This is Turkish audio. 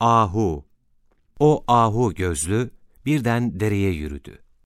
Ahu. O ahu gözlü birden dereye yürüdü.